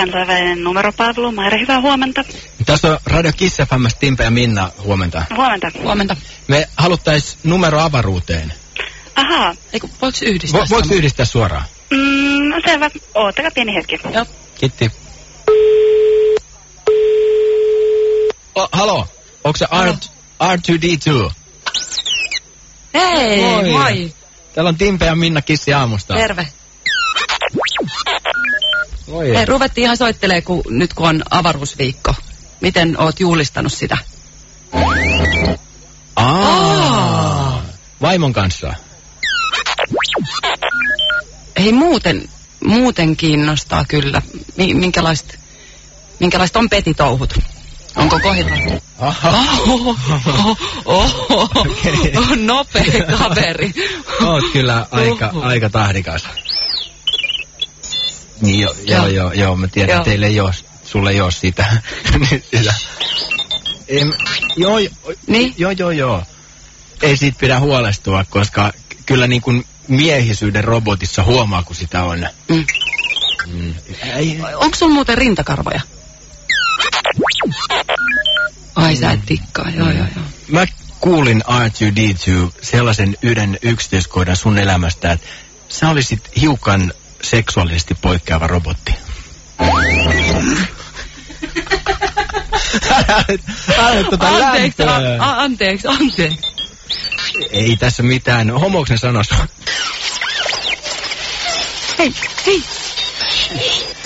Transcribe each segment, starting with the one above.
kansainvälinen numeropalvelu. Maire, hyvää huomenta. Tässä on Radio Kiss FM, Timpe ja Minna, huomenta. Huomenta. Huomenta. Me haluttais numero avaruuteen. Ahaa. Eiku, voiko yhdistää Vo, voiko yhdistää suoraan? Mm, no selvä. Oottakaa pieni hetki. Joo. Kiitti. Oh, halo, onko se R, R2D2? Hei, Moi. moi. Täällä on Timpe ja Minna Kissi aamusta. Terve. Voi. Hei, ruvettiin ihan soittelee, kun, nyt kun on avaruusviikko. Miten oot juhlistanut sitä? Aa. Vaimon kanssa. Ei muuten, muuten kiinnostaa kyllä. Mi- minkälaista, minkälaista on petitouhut? Onko kohilla? Oh, oh, oh, nopea kaveri. Oot kyllä aika, aika tahdikas. Niin joo, joo, Joo. joo, joo, mä tiedän, Joo. teille ei oo, sulle ei oo sitä. Niin sitä. Em, joo, joo, Niin? joo, joo, joo. Ei siitä pidä huolestua, koska kyllä niin kuin miehisyyden robotissa huomaa, kun sitä on. Mm. Mm. Onko sulla muuten rintakarvoja? Ai sä et tikkaa, joo joo joo. Mä kuulin R2D2 sellaisen yhden yksityiskohdan sun elämästä, että sä olisit hiukan seksuaalisesti poikkeava robotti. Älä tota Anteeksi, lämpöä. a- a- anteeksi, anteeksi. Ei tässä mitään. Homoksen sanos. Hei, hei.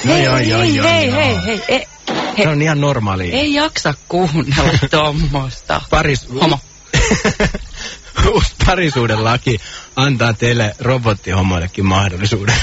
No hei, joo, joo, hei, joo, hei, joo. hei, hei, hei, Se on ihan normaali. Ei jaksa kuunnella tommosta. Paris... Homo. Uusi parisuuden laki antaa teille robottihomoillekin mahdollisuuden.